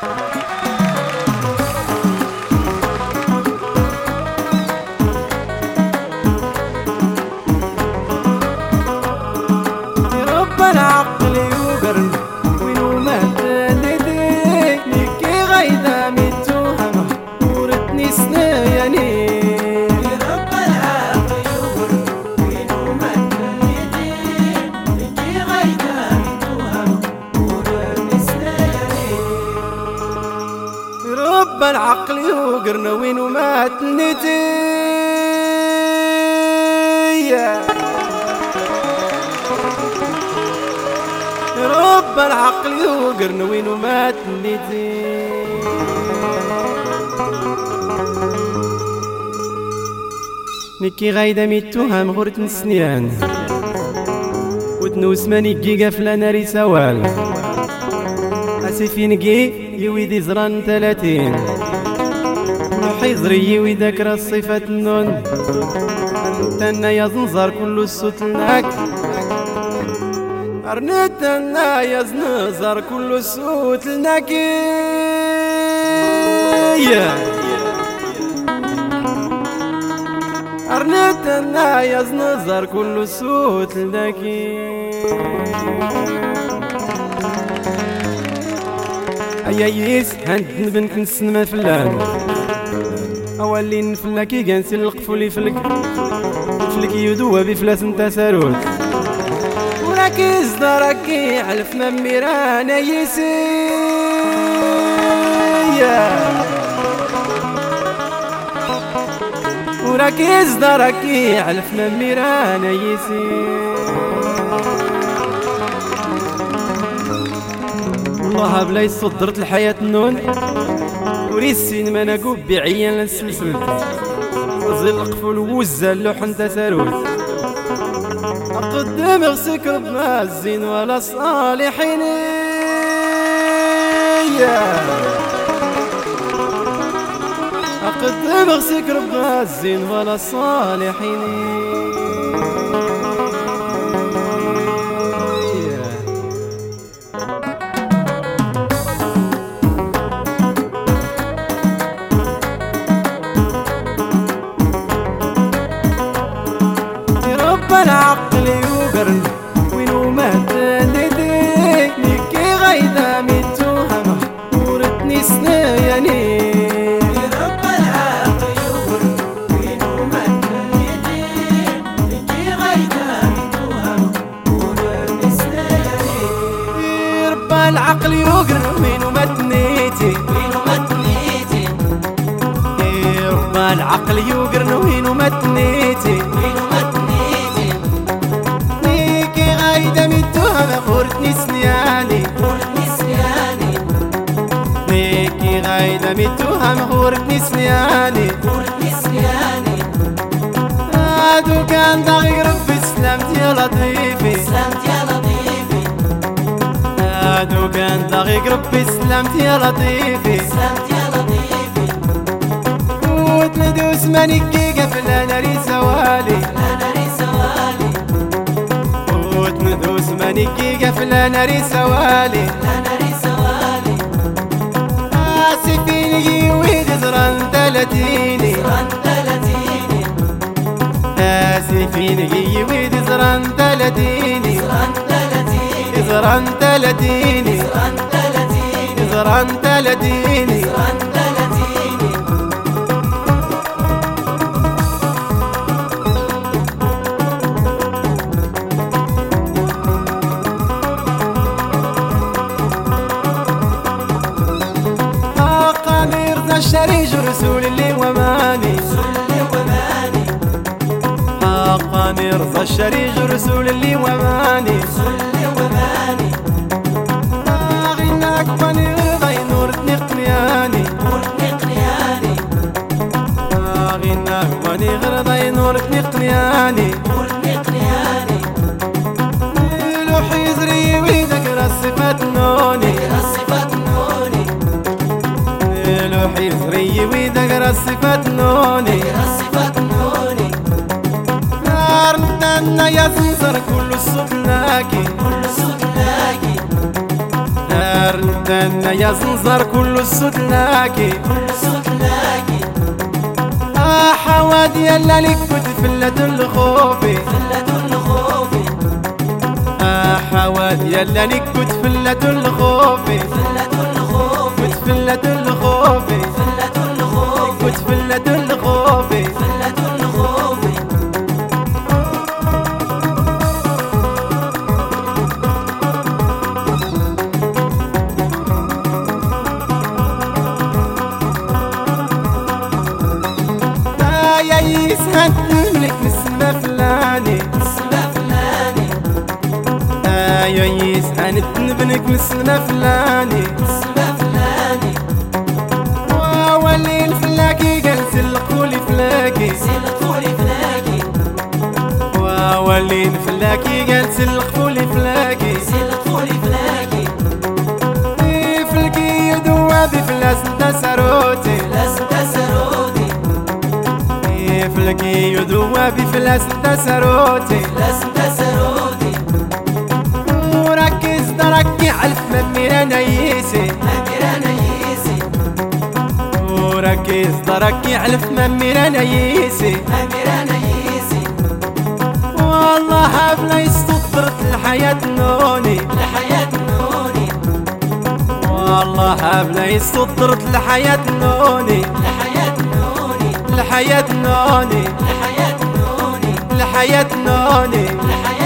Bye. العقل يوقرنا وين وما تنتي رب العقل يوقرنا وين وما تنتي نكي غايدة ميتوها مغورة نسنيان. وتنوس ماني جيجا فلانا ري سوال. اسيفين جي يويدي زران ثلاثين حيزري يويد كرا الصفة النون انت يا زنزر كل الصوت لناك أرنت يا زنزر كل الصوت لناك أرنت يا زنزر كل الصوت لناك أيا يس هند بنت نسن فلان أولي نفلك يجنسي القفولي فلك. فلك يدوى بفلاس انت ساروت وركز دركي علفنا ميران يسي وركز دركي علفنا ميران يسي والله بلا يصدرت الحياة النون. وريسين ما نقوب بعيان السلسل زل قفل وزا اللوح تساروت أقدم غسك ربنا الزين ولا صالحين. أقدم غسك ربنا الزين ولا صالحين. العقل يوقرن وينو مات نيتي وينو مات نيتي رب العقل يوقرن وينو مات نيتي وينو مات غايدة ميتوها غورتني سنياني غورتني سنياني ميكي غايدة ميتوها غورتني سنياني غورتني سنياني هادو كان ضغي ربي سلامت يا لطيفي. سلامت يا كان ضغي ربي سلامت يا لطيفي. سلامت يا لطيفي. وتندوس مانيكي قبل أنا ري سوالي. أنا ري سوالي. ندوس مانيكي قفل ناري سوالي. ناري سوالي. آسفين ويد زران ثلاثيني زران ثلاثيني آسفين ويد زران زران ثلاثيني زران ثلاثيني زران ثلاثيني زران ثلاثيني زران ثلاثيني الشريج رسول اللي وماني. رضا الشريج رسول اللي وماني. رضا نورتني قنياني نورتني قنياني لوحي زري ويدك الصفات نوني. الصفات نوني. لوحي زري ويدك الصفات نوني. الصفات نوني. نار ندنا يا زنزر كل الصوت لاكي. كل لاقي ارندنا يا زنزر كل السدناكي كل حوادي يلا لك كنت فلة الخوفي. فلة الخوف آه حوادي يلا لك كنت فلة الخوفي. فلة الخوف كنت فلة الخوفي. فلة الخوف كنت فلة الخوف منك نسمة فلاني. اسمه فلاني. آه يا يسهد بنك نسمة فلاني. اسمه فلاني. وولي الفلاكي قال سلقولي فلاكي سلقولي فلاقي. وولي الفلاكي قال سلقولي فلاكي سلقولي فلكي يدوى بفلاس انت سروتي. لازم تسرودي وركز دركي علف ممير أنا يسي أمير أنا يسي وركز دركي علف ممير أنا يسي أمير أنا يسي والله بلا يستطرت الحياة نوني. لحياة نوني والله بلا يستطرت الحياة نوني. لحياة نوني. الحياة نوني. لحياة نوني. لحياة